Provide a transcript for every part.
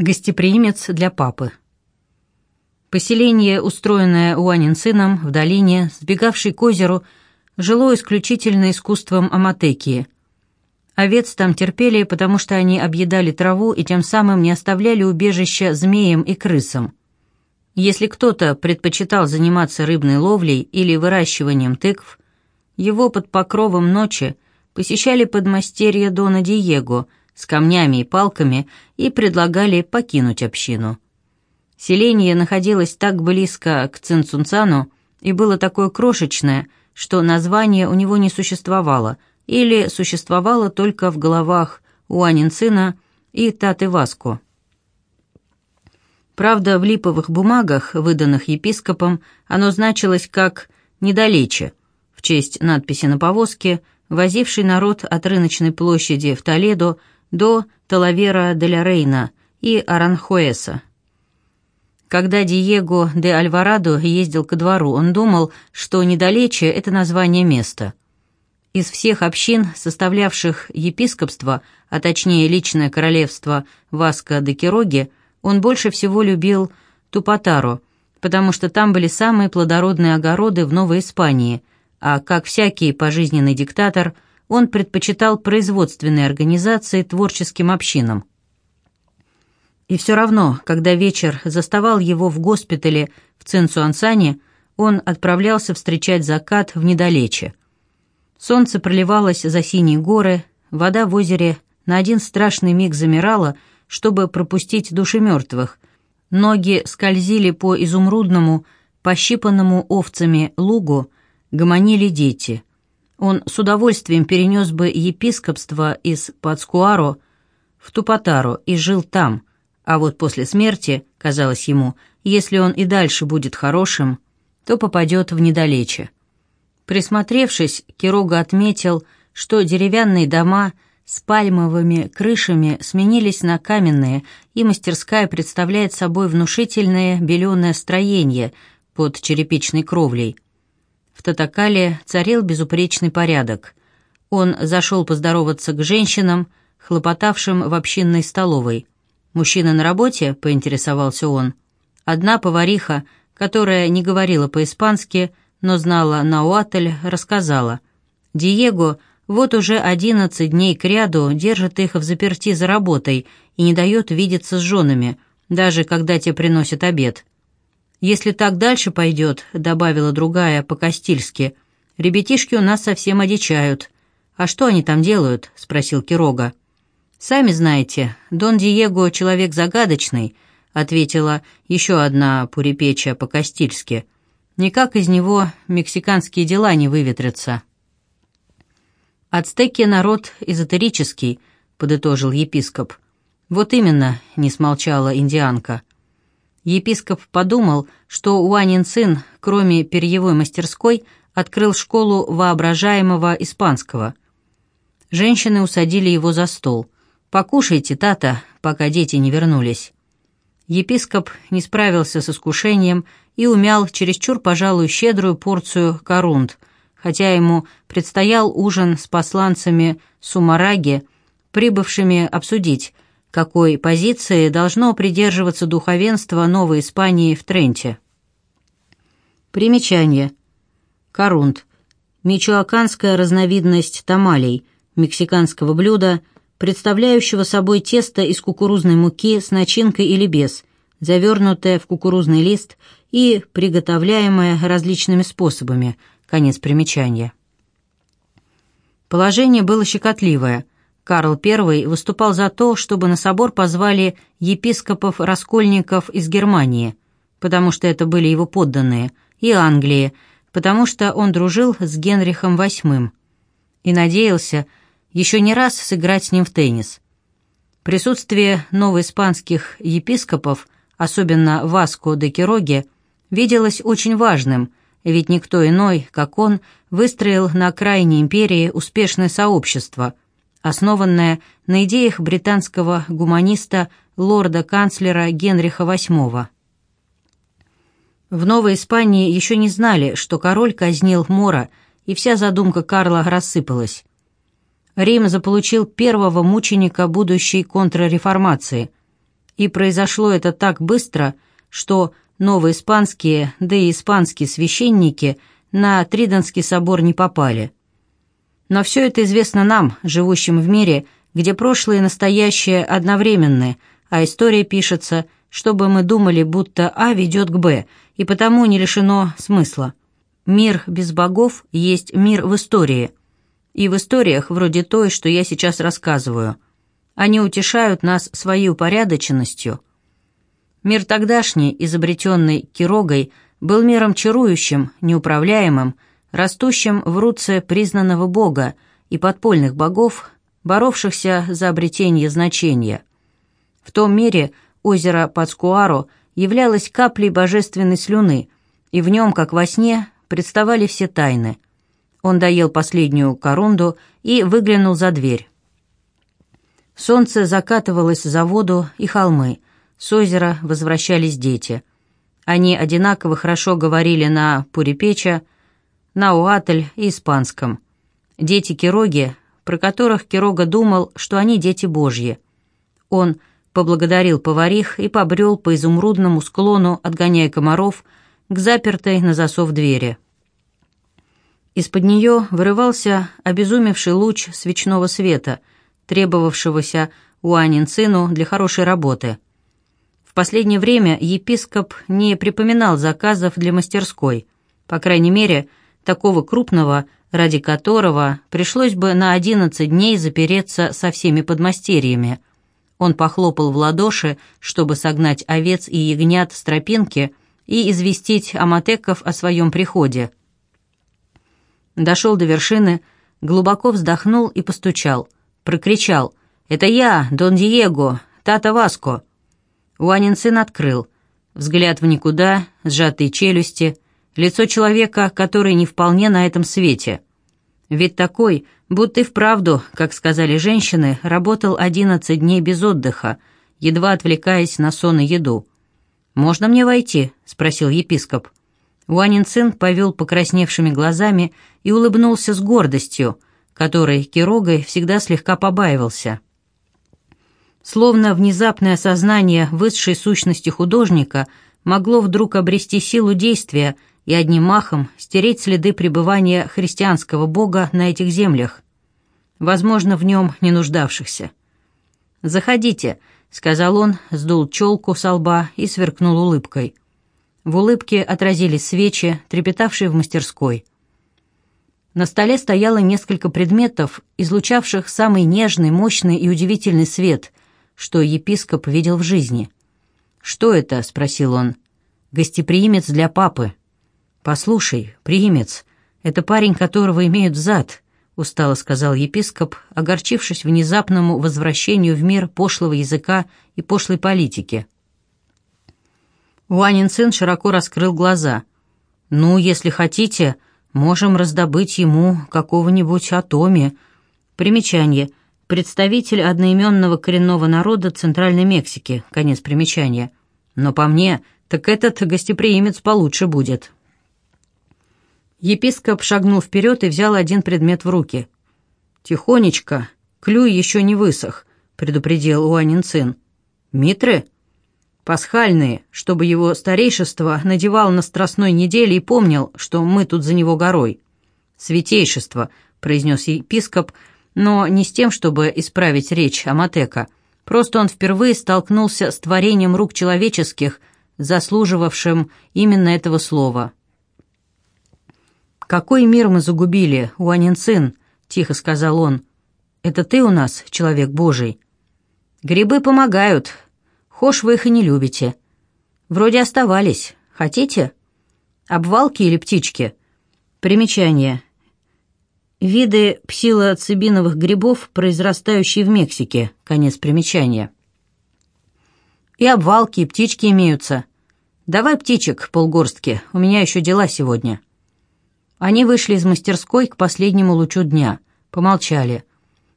Гостеприимец для папы. Поселение, устроенное Уанин сыном в долине, сбегавшей к озеру, жило исключительно искусством аматекии. Овец там терпели, потому что они объедали траву и тем самым не оставляли убежища змеям и крысам. Если кто-то предпочитал заниматься рыбной ловлей или выращиванием тыкв, его под покровом ночи посещали подмастерья Дона Диего – с камнями и палками и предлагали покинуть общину. Селение находилось так близко к Цинцунцану и было такое крошечное, что название у него не существовало или существовало только в головах Уанинцина и Таты Васку. Правда, в липовых бумагах, выданных епископом, оно значилось как «недалече», в честь надписи на повозке, возившей народ от рыночной площади в Толедо до Талавера де ля Рейна и Аранхуэса. Когда Диего де Альварадо ездил ко двору, он думал, что недалече — это название места. Из всех общин, составлявших епископство, а точнее личное королевство Васко де Кироги, он больше всего любил Тупатаро, потому что там были самые плодородные огороды в Новой Испании, а, как всякий пожизненный диктатор — он предпочитал производственные организации творческим общинам. И все равно, когда вечер заставал его в госпитале в Цинсуансане, он отправлялся встречать закат в недалече. Солнце проливалось за синие горы, вода в озере на один страшный миг замирала, чтобы пропустить души мертвых. Ноги скользили по изумрудному, пощипанному овцами лугу, гомонили дети — он с удовольствием перенес бы епископство из Пацкуаро в Тупотару и жил там, а вот после смерти, казалось ему, если он и дальше будет хорошим, то попадет в недалече. Присмотревшись, Кирога отметил, что деревянные дома с пальмовыми крышами сменились на каменные, и мастерская представляет собой внушительное беленое строение под черепичной кровлей – в Татакале царил безупречный порядок. Он зашел поздороваться к женщинам, хлопотавшим в общинной столовой. «Мужчина на работе?» — поинтересовался он. Одна повариха, которая не говорила по-испански, но знала науатль, рассказала. «Диего вот уже одиннадцать дней кряду держит их в заперти за работой и не дает видеться с женами, даже когда те приносят обед. «Если так дальше пойдет», — добавила другая по-кастильски, — «ребятишки у нас совсем одичают». «А что они там делают?» — спросил Кирога. «Сами знаете, Дон Диего человек загадочный», — ответила еще одна пурипеча по-кастильски. «Никак из него мексиканские дела не выветрятся». «Ацтеки народ эзотерический», — подытожил епископ. «Вот именно», — не смолчала индианка. Епископ подумал, что Уанин сын, кроме перьевой мастерской, открыл школу воображаемого испанского. Женщины усадили его за стол. «Покушайте, тата, пока дети не вернулись». Епископ не справился с искушением и умял чересчур, пожалуй, щедрую порцию корунд, хотя ему предстоял ужин с посланцами Сумараги, прибывшими обсудить, какой позиции должно придерживаться духовенство Новой Испании в Тренте. Примечание. Корунд. Мичуаканская разновидность тамалей, мексиканского блюда, представляющего собой тесто из кукурузной муки с начинкой или без, завернутое в кукурузный лист и приготовляемое различными способами. Конец примечания. Положение было щекотливое. Карл I выступал за то, чтобы на собор позвали епископов-раскольников из Германии, потому что это были его подданные, и Англии, потому что он дружил с Генрихом VIII и надеялся еще не раз сыграть с ним в теннис. Присутствие новоиспанских епископов, особенно Васко де Кироге, виделось очень важным, ведь никто иной, как он, выстроил на окраине империи успешное сообщество – основанная на идеях британского гуманиста лорда-канцлера Генриха VIII. В Новой Испании еще не знали, что король казнил Мора, и вся задумка Карла рассыпалась. Рим заполучил первого мученика будущей контрреформации, И произошло это так быстро, что новоиспанские, да и испанские священники на Триденский собор не попали. Но все это известно нам, живущим в мире, где прошлое и настоящее одновременны, а история пишется, чтобы мы думали, будто А ведет к Б, и потому не лишено смысла. Мир без богов есть мир в истории. И в историях, вроде той, что я сейчас рассказываю. Они утешают нас своей упорядоченностью. Мир тогдашний, изобретенный Кирогой, был миром чарующим, неуправляемым, растущим в руце признанного бога и подпольных богов, боровшихся за обретение значения. В том мире озеро Пацкуаро являлось каплей божественной слюны, и в нем, как во сне, представали все тайны. Он доел последнюю корунду и выглянул за дверь. Солнце закатывалось за воду и холмы, с озера возвращались дети. Они одинаково хорошо говорили на пурипеча, на уатль и испанском. Дети Кироги, про которых Кирога думал, что они дети Божьи. Он поблагодарил поварих и побрел по изумрудному склону, отгоняя комаров, к запертой на засов двери. Из-под нее вырывался обезумевший луч свечного света, требовавшегося Уанин сыну для хорошей работы. В последнее время епископ не припоминал заказов для мастерской, по крайней мере, такого крупного, ради которого пришлось бы на одиннадцать дней запереться со всеми подмастерьями. Он похлопал в ладоши, чтобы согнать овец и ягнят с тропинки и известить аматеков о своем приходе. Дошел до вершины, глубоко вздохнул и постучал. Прокричал «Это я, Дон Диего, Тата Васко!» Уанин сын открыл. Взгляд в никуда, сжатые челюсти, лицо человека, который не вполне на этом свете. Ведь такой, будто и вправду, как сказали женщины, работал одиннадцать дней без отдыха, едва отвлекаясь на сон и еду. «Можно мне войти?» — спросил епископ. Уанин сын повел покрасневшими глазами и улыбнулся с гордостью, которой Кирогой всегда слегка побаивался. Словно внезапное осознание высшей сущности художника могло вдруг обрести силу действия и одним махом стереть следы пребывания христианского бога на этих землях, возможно, в нем не нуждавшихся. «Заходите», — сказал он, сдул челку со лба и сверкнул улыбкой. В улыбке отразились свечи, трепетавшие в мастерской. На столе стояло несколько предметов, излучавших самый нежный, мощный и удивительный свет, что епископ видел в жизни. «Что это?» — спросил он. «Гостеприимец для папы». «Послушай, приимец, это парень, которого имеют зад», — устало сказал епископ, огорчившись внезапному возвращению в мир пошлого языка и пошлой политики. Уанин сын широко раскрыл глаза. «Ну, если хотите, можем раздобыть ему какого-нибудь атоме». Примечание. Представитель одноименного коренного народа Центральной Мексики. Конец примечания. Но по мне, так этот гостеприимец получше будет. Епископ шагнул вперед и взял один предмет в руки. «Тихонечко, клюй еще не высох», — предупредил Уанин сын. «Митры?» «Пасхальные, чтобы его старейшество надевал на страстной неделе и помнил, что мы тут за него горой». «Святейшество», — произнес епископ, но не с тем, чтобы исправить речь Аматека. Просто он впервые столкнулся с творением рук человеческих, заслуживавшим именно этого слова. «Какой мир мы загубили, Уанин сын?» — тихо сказал он. «Это ты у нас, человек Божий?» «Грибы помогают. Хошь вы их и не любите. Вроде оставались. Хотите? Обвалки или птички?» Примечание. Виды псилоцибиновых грибов, произрастающие в Мексике. Конец примечания. И обвалки, и птички имеются. Давай птичек полгорстки, у меня еще дела сегодня. Они вышли из мастерской к последнему лучу дня, помолчали.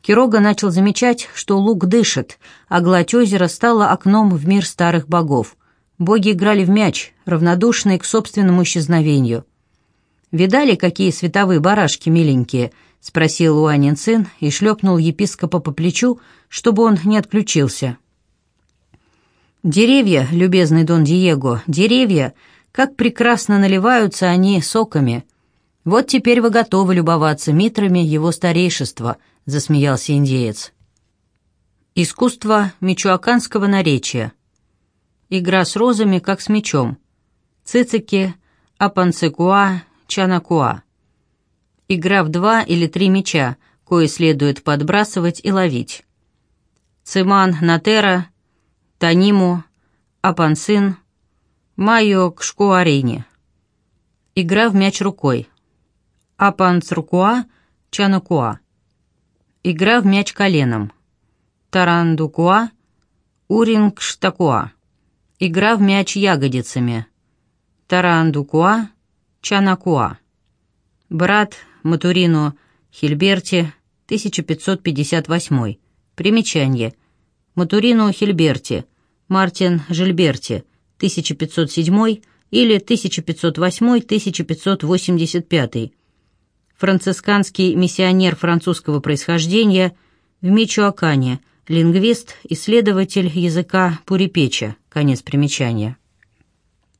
Кирога начал замечать, что луг дышит, а гладь озера стала окном в мир старых богов. Боги играли в мяч, равнодушные к собственному исчезновению. «Видали, какие световые барашки миленькие?» — спросил Уанин сын и шлепнул епископа по плечу, чтобы он не отключился. Деревья, любезный Дон Диего, деревья, как прекрасно наливаются они соками. Вот теперь вы готовы любоваться митрами его старейшества, засмеялся индеец. Искусство мичуаканского наречия. Игра с розами, как с мечом. Цицики, апанцекуа, чанакуа. Игра в два или три меча, кое следует подбрасывать и ловить. Циман Натера, Таниму, Апансин, Майо Кшкуарине. Игра в мяч рукой. Апанцрукуа, Чанакуа. Игра в мяч коленом. Тарандукуа, Урингштакуа. Игра в мяч ягодицами. Тарандукуа, Чанакуа. Брат Матурино Хильберти, 1558. Примечание. Матурино Хильберти, Мартин Жильберти, 1507 или 1508-1585. Францисканский миссионер французского происхождения в Мичуакане – лингвист, исследователь языка Пурипеча. Конец примечания.